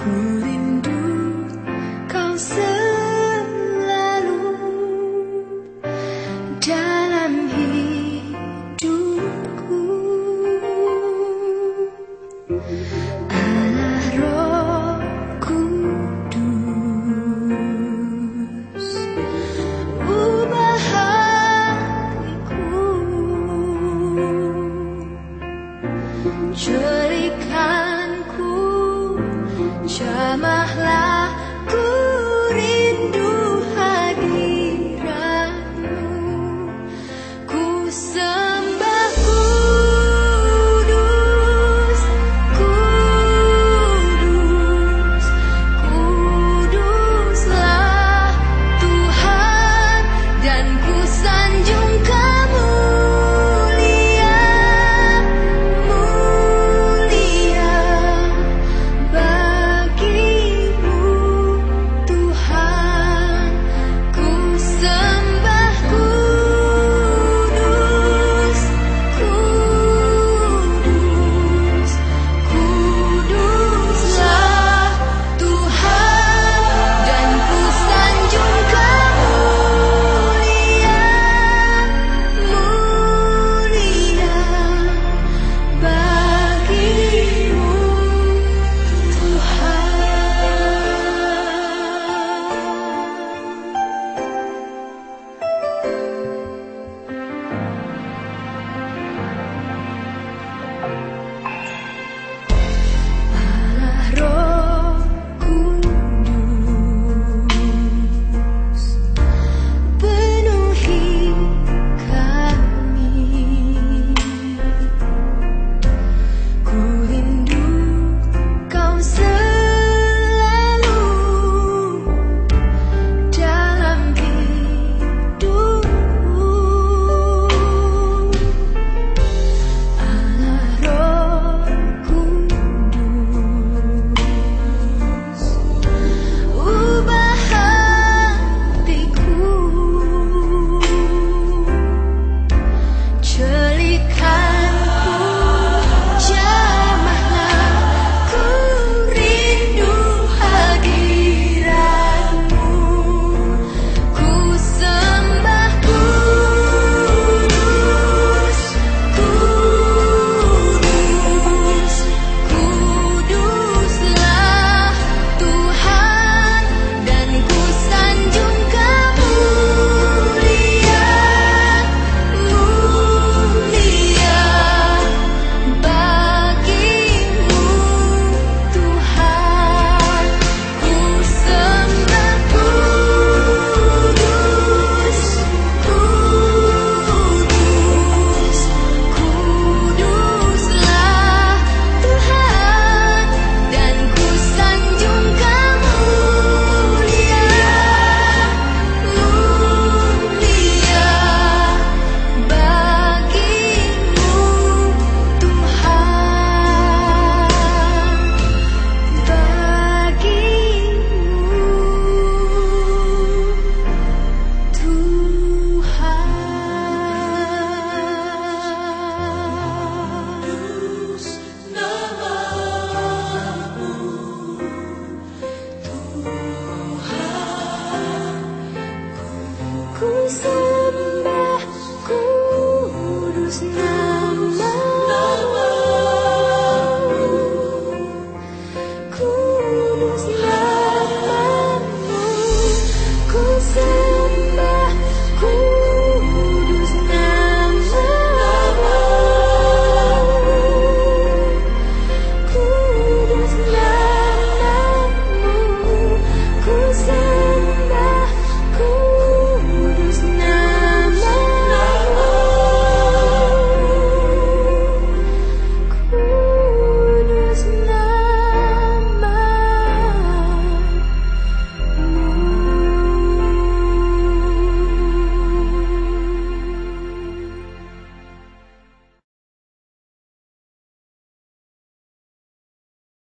Ku rindu kau sendiri